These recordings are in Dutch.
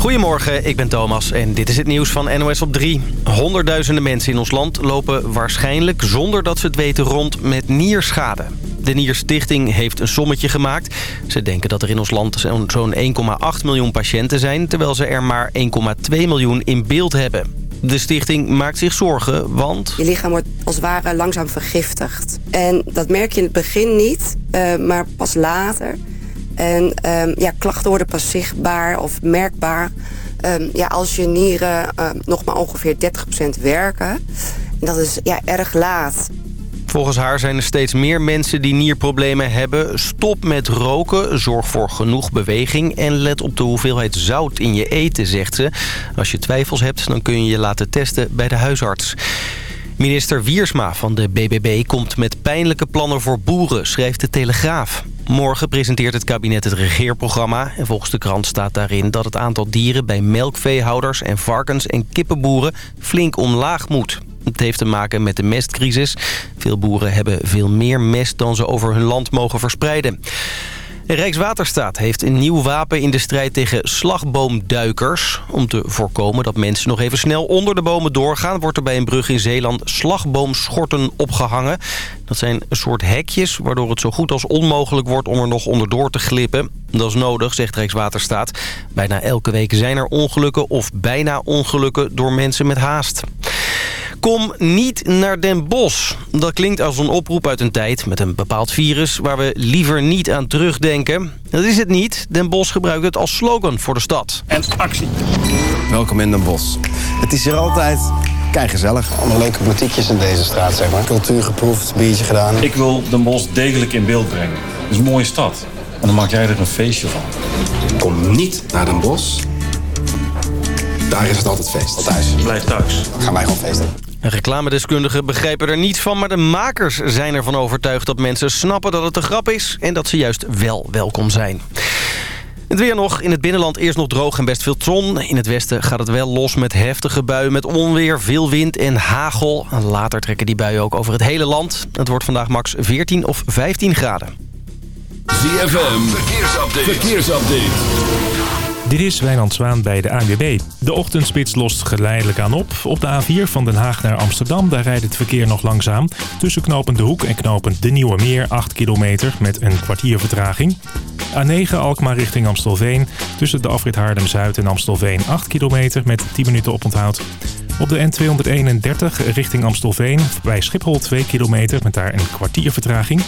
Goedemorgen, ik ben Thomas en dit is het nieuws van NOS op 3. Honderdduizenden mensen in ons land lopen waarschijnlijk zonder dat ze het weten rond met nierschade. De Nierstichting heeft een sommetje gemaakt. Ze denken dat er in ons land zo'n 1,8 miljoen patiënten zijn... terwijl ze er maar 1,2 miljoen in beeld hebben. De stichting maakt zich zorgen, want... Je lichaam wordt als het ware langzaam vergiftigd. En dat merk je in het begin niet, uh, maar pas later... En um, ja, klachten worden pas zichtbaar of merkbaar... Um, ja, als je nieren uh, nog maar ongeveer 30% werken. En dat is ja, erg laat. Volgens haar zijn er steeds meer mensen die nierproblemen hebben. Stop met roken, zorg voor genoeg beweging... en let op de hoeveelheid zout in je eten, zegt ze. Als je twijfels hebt, dan kun je je laten testen bij de huisarts. Minister Wiersma van de BBB komt met pijnlijke plannen voor boeren, schrijft de Telegraaf. Morgen presenteert het kabinet het regeerprogramma. En volgens de krant staat daarin dat het aantal dieren bij melkveehouders en varkens- en kippenboeren flink omlaag moet. Het heeft te maken met de mestcrisis. Veel boeren hebben veel meer mest dan ze over hun land mogen verspreiden. Rijkswaterstaat heeft een nieuw wapen in de strijd tegen slagboomduikers. Om te voorkomen dat mensen nog even snel onder de bomen doorgaan... wordt er bij een brug in Zeeland slagboomschorten opgehangen. Dat zijn een soort hekjes waardoor het zo goed als onmogelijk wordt... om er nog onderdoor te glippen. Dat is nodig, zegt Rijkswaterstaat. Bijna elke week zijn er ongelukken of bijna ongelukken door mensen met haast. Kom niet naar Den Bosch. Dat klinkt als een oproep uit een tijd met een bepaald virus... waar we liever niet aan terugdenken. Dat is het niet. Den Bosch gebruikt het als slogan voor de stad. En actie. Welkom in Den Bosch. Het is hier altijd kijk gezellig. Allemaal leuke boutiquejes in deze straat, zeg maar. Cultuur geproefd, biertje gedaan. Ik wil Den Bosch degelijk in beeld brengen. Het is een mooie stad. En dan maak jij er een feestje van. Kom niet naar Den Bosch. Daar is het altijd feest. Thuis. Blijf thuis. Gaan wij gewoon feesten. Reclamedeskundigen begrijpen er niets van... maar de makers zijn ervan overtuigd dat mensen snappen dat het een grap is... en dat ze juist wel welkom zijn. Het weer nog. In het binnenland eerst nog droog en best veel zon. In het westen gaat het wel los met heftige buien met onweer, veel wind en hagel. Later trekken die buien ook over het hele land. Het wordt vandaag max 14 of 15 graden. ZFM, verkeersupdate. verkeersupdate. Dit is Wijnand Zwaan bij de ANWB. De ochtendspits lost geleidelijk aan op. Op de A4 van Den Haag naar Amsterdam, daar rijdt het verkeer nog langzaam. Tussen knopend De Hoek en knopend De Nieuwe Meer, 8 kilometer met een kwartier vertraging. A9 Alkmaar richting Amstelveen. Tussen de afrit Haarlem-Zuid en Amstelveen, 8 kilometer met 10 minuten oponthoud. Op de N231 richting Amstelveen bij Schiphol 2 kilometer met daar een kwartier vertraging.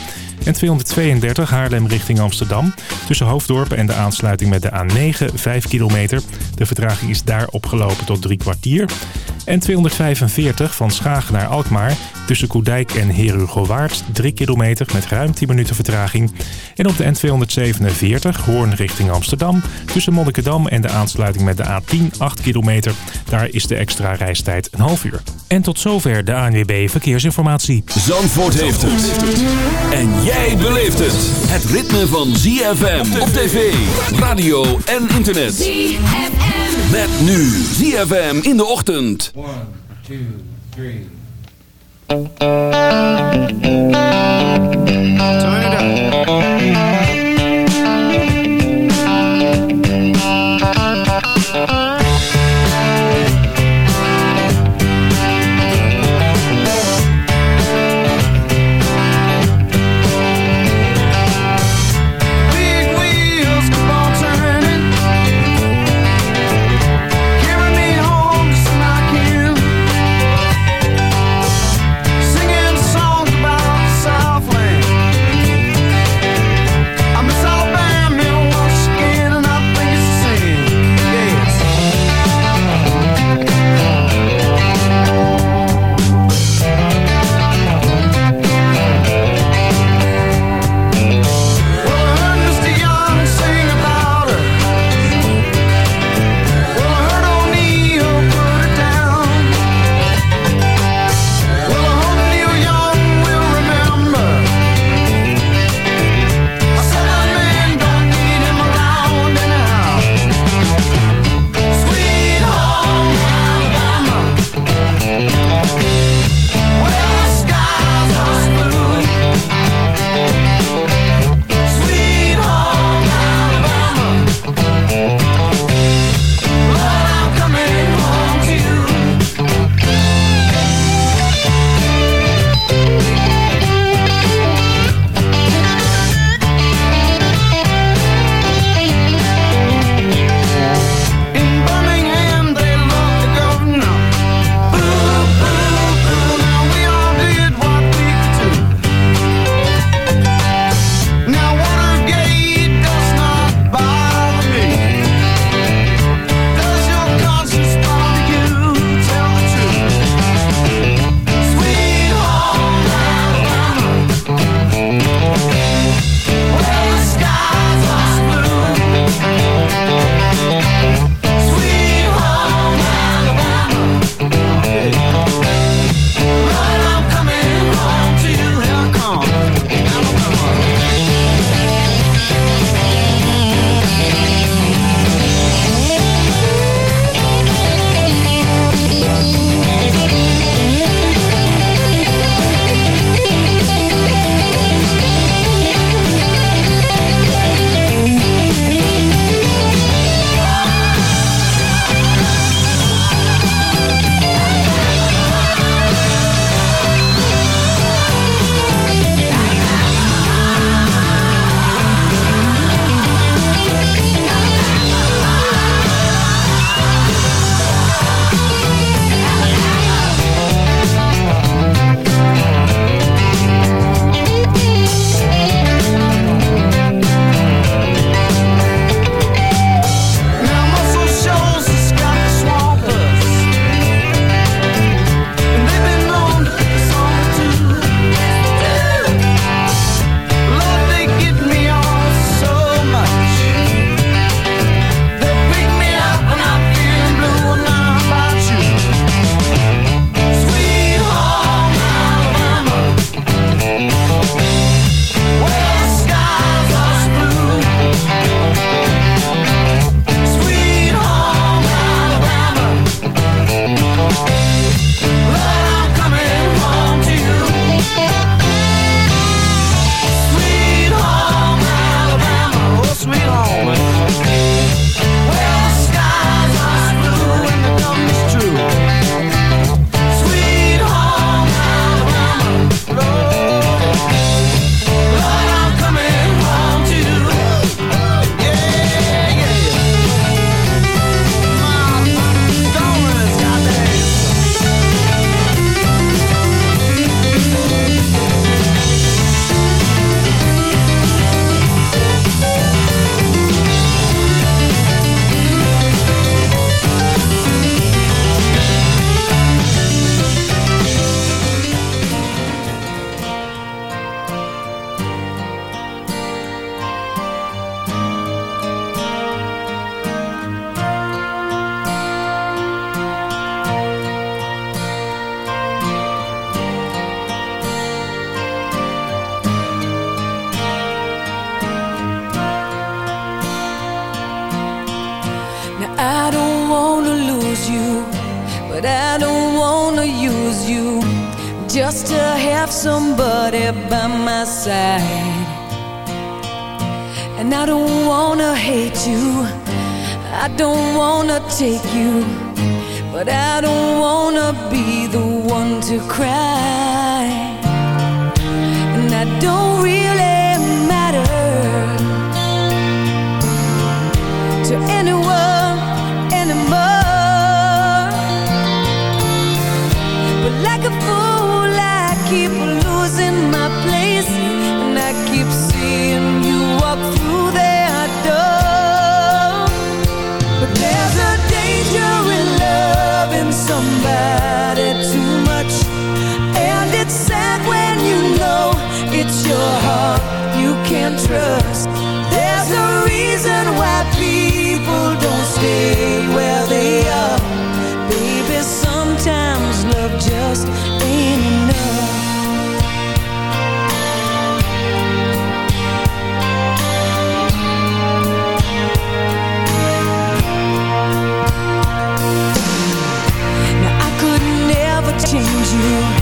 En 232 Haarlem richting Amsterdam. Tussen Hoofddorp en de aansluiting met de A9 5 kilometer. De vertraging is daar opgelopen tot drie kwartier. En 245 van Schagen naar Alkmaar. Tussen Koedijk en Herugowaard 3 kilometer met ruim 10 minuten vertraging. En op de N247 Hoorn richting Amsterdam. Tussen Monnikendam en de aansluiting met de A10 8 kilometer. Daar is de extra reistijd een half uur. En tot zover de ANWB Verkeersinformatie. Zandvoort heeft het. En jij beleeft het. Het ritme van ZFM op tv, radio en internet. ZFM. Met nu ZFM in de ochtend. 1, 2, 3. Turn it up. it's your heart you can't trust. There's a reason why people don't stay where they are. Baby, sometimes love just ain't enough. Now I could never change you.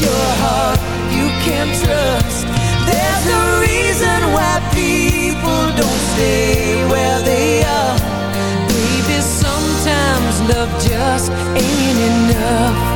your heart you can't trust. There's a reason why people don't stay where they are. Baby, sometimes love just ain't enough.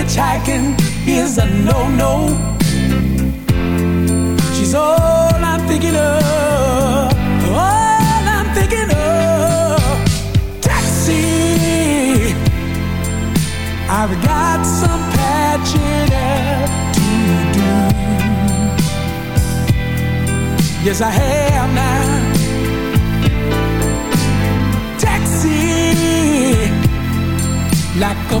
hitchhiking is a no-no. She's all I'm thinking of, all I'm thinking of. Taxi, I've got some patching up to do. Yes, I have now. Taxi, like a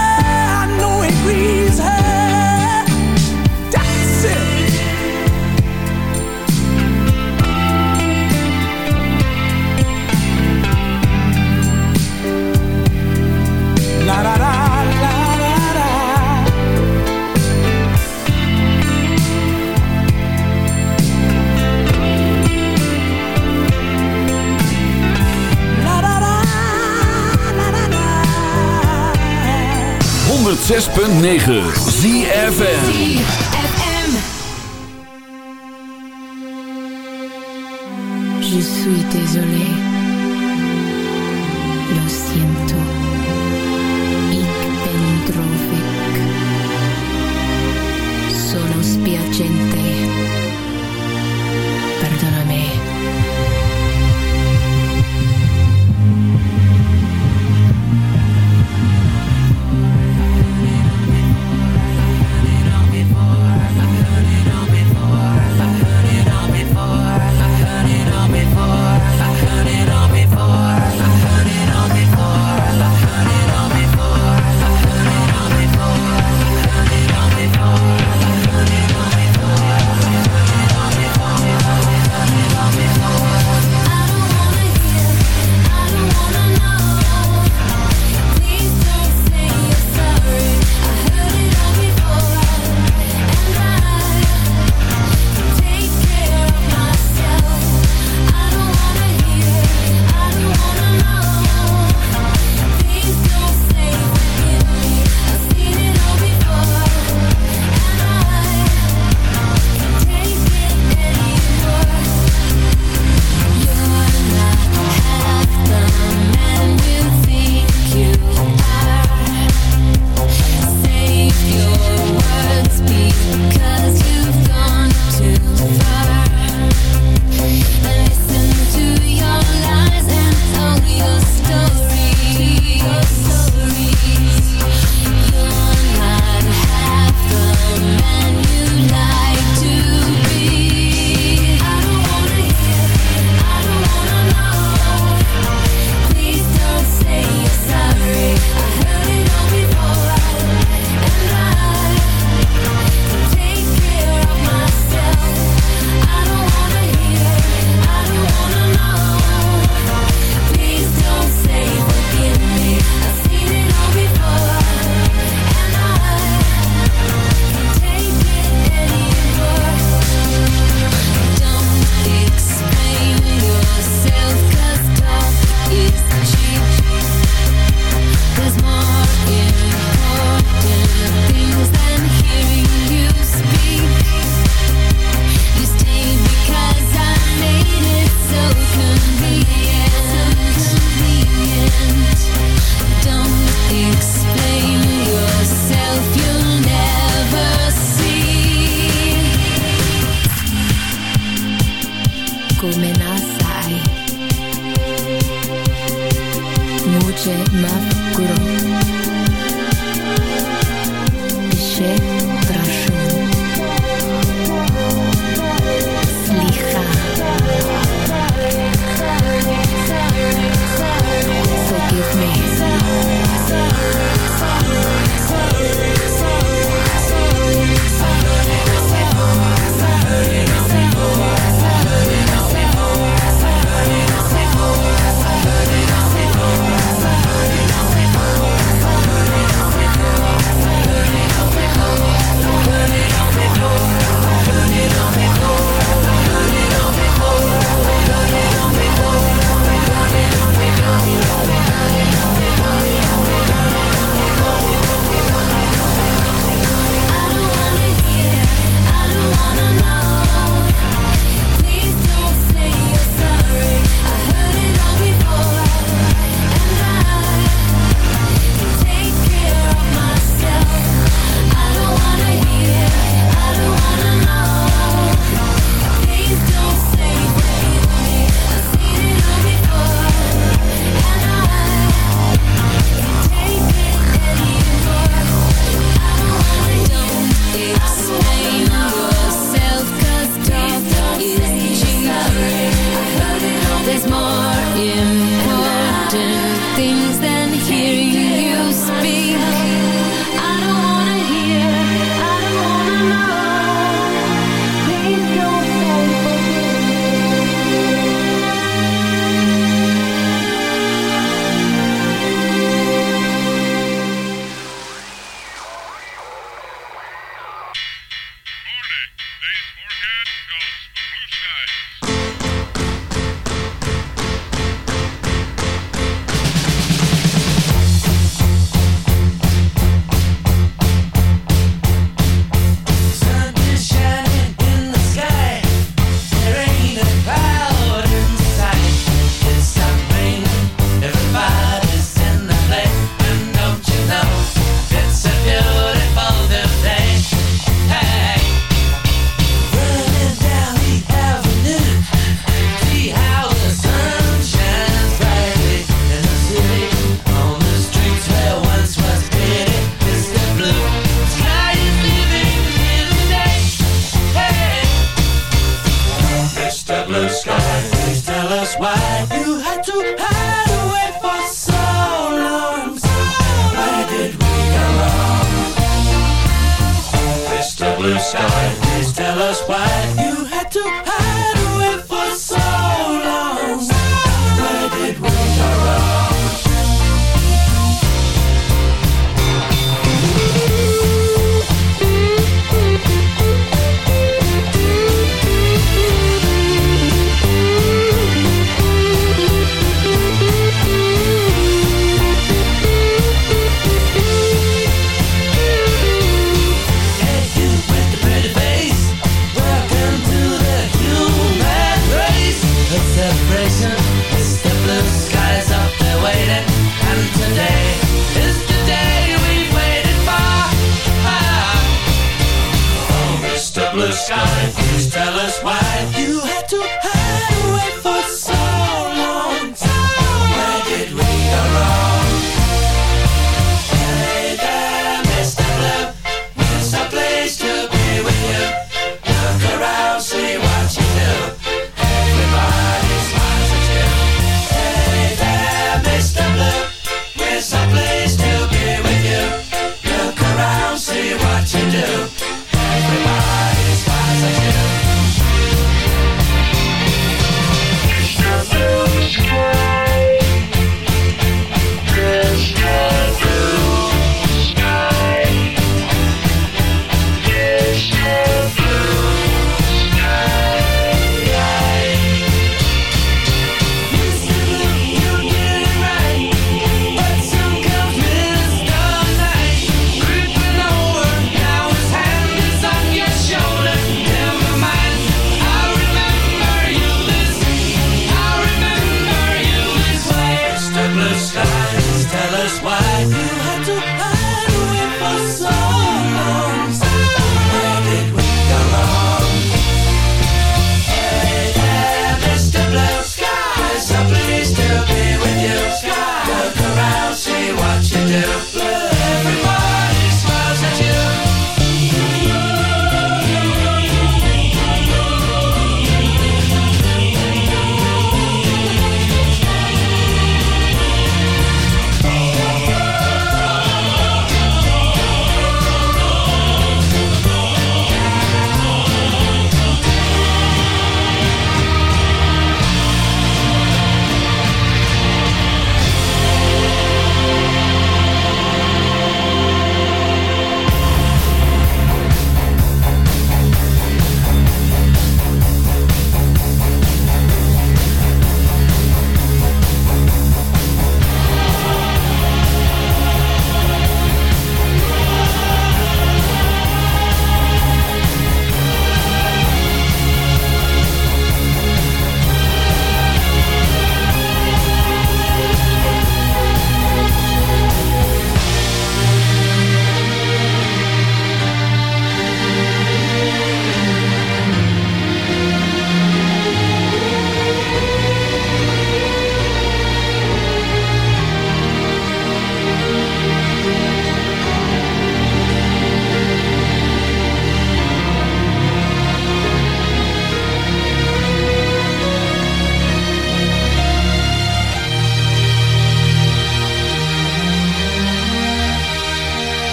please help. ZFM. Je suis désolé.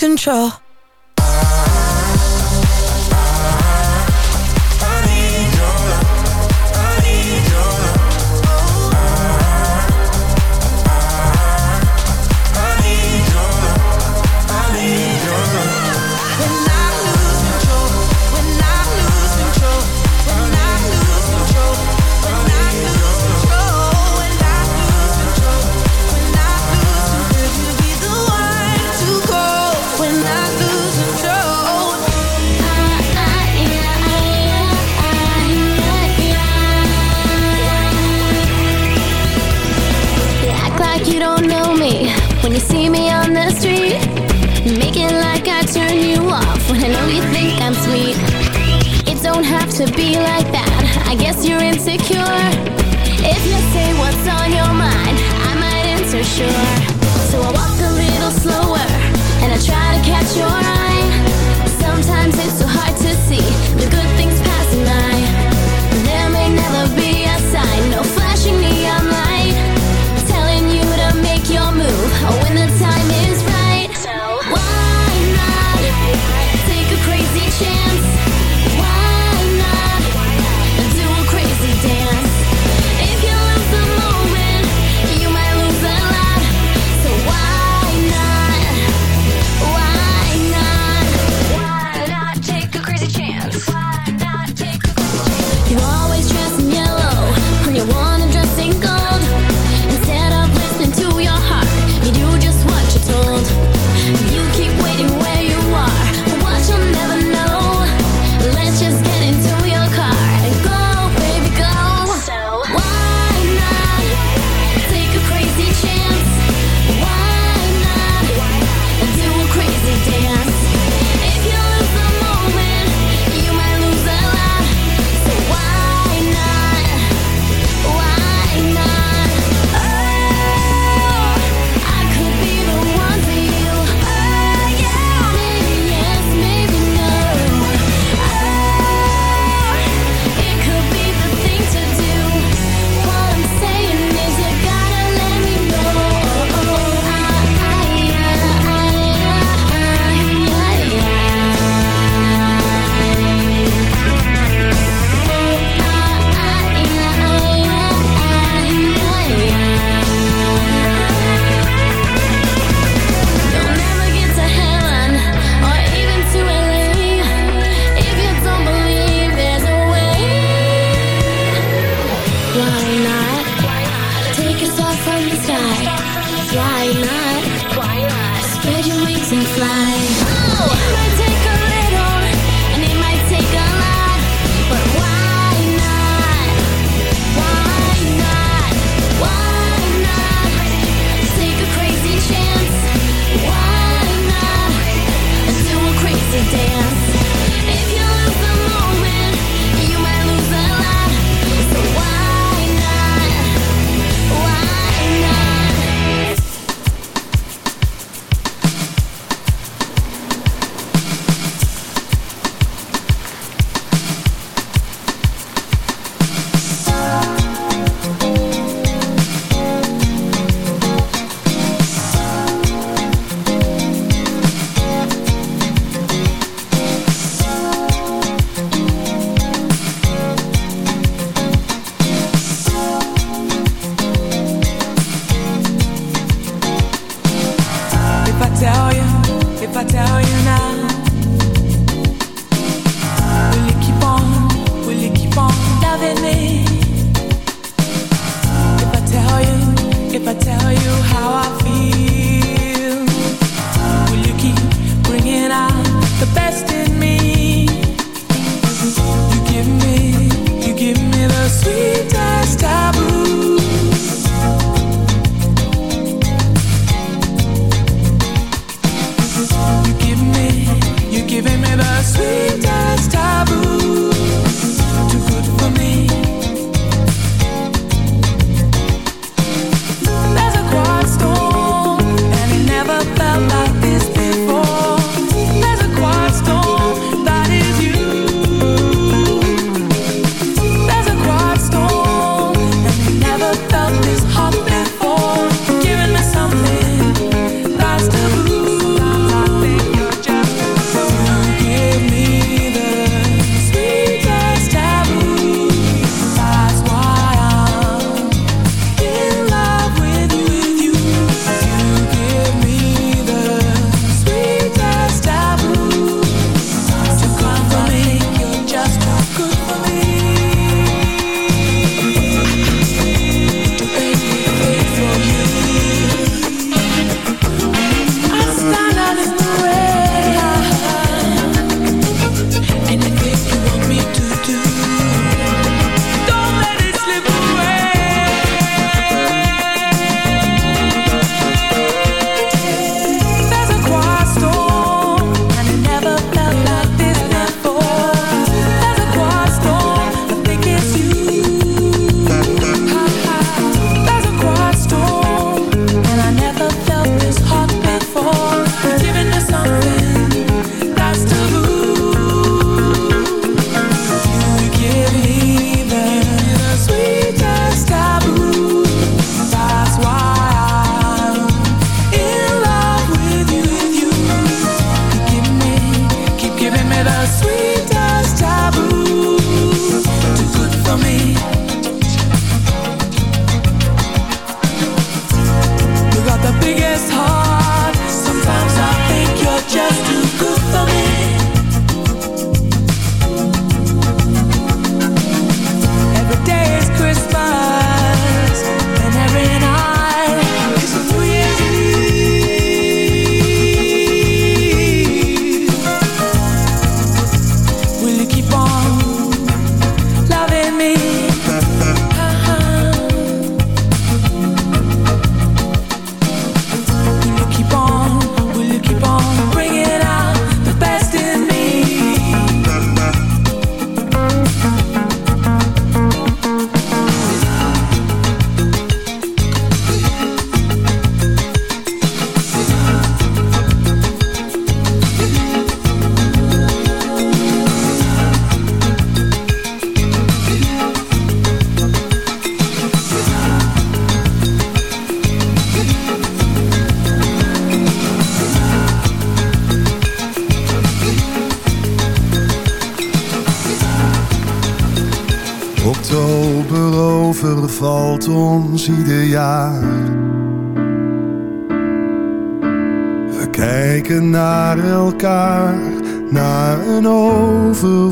control. sure.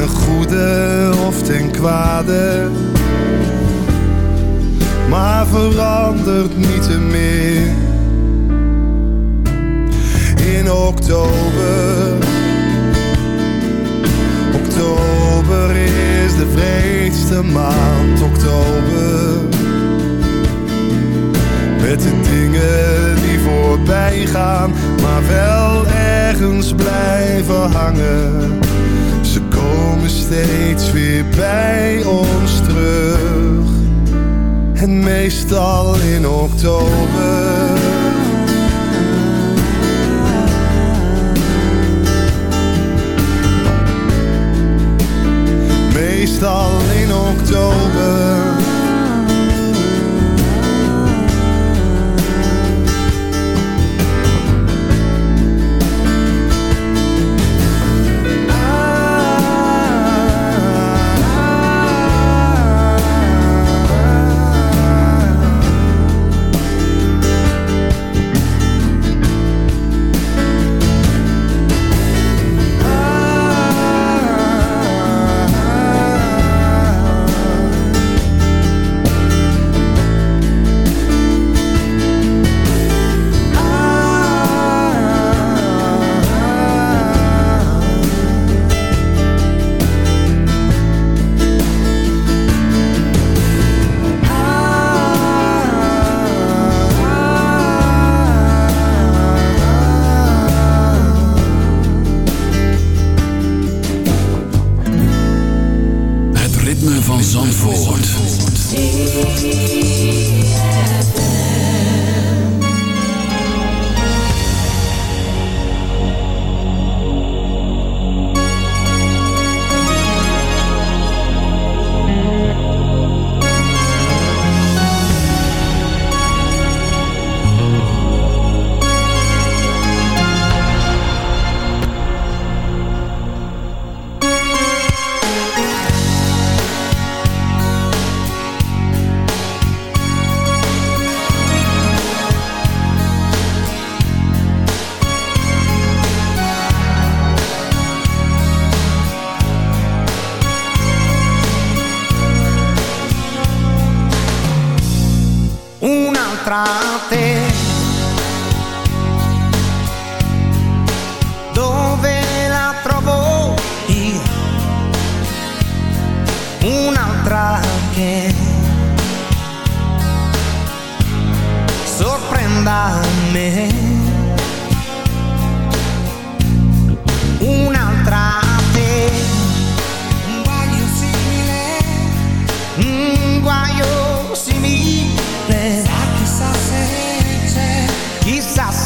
Ten goede of ten kwade. Maar verandert niet meer in oktober. Oktober is de vreedste maand, oktober. Met de dingen die voorbij gaan, maar wel ergens blijven hangen. Steeds weer bij ons terug. En meestal in oktober. meestal in oktober.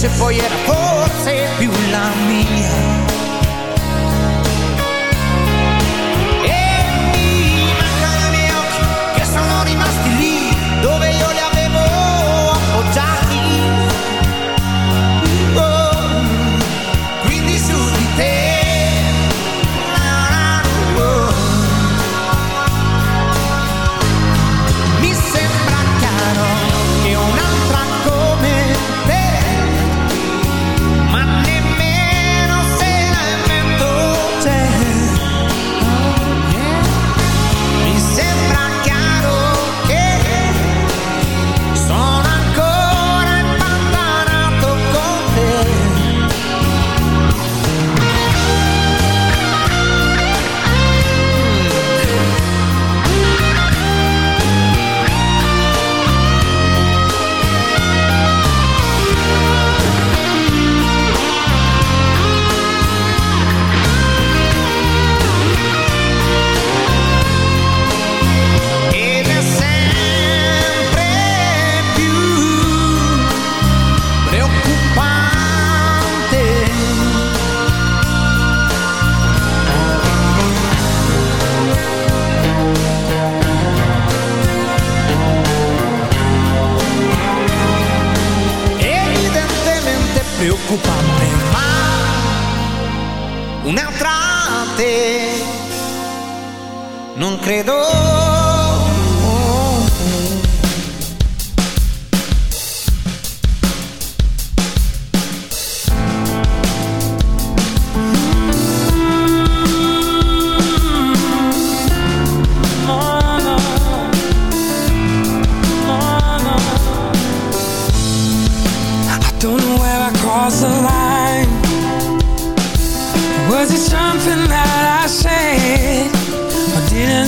se poi era forse più là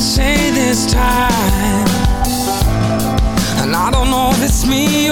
say this time. And I don't know if it's me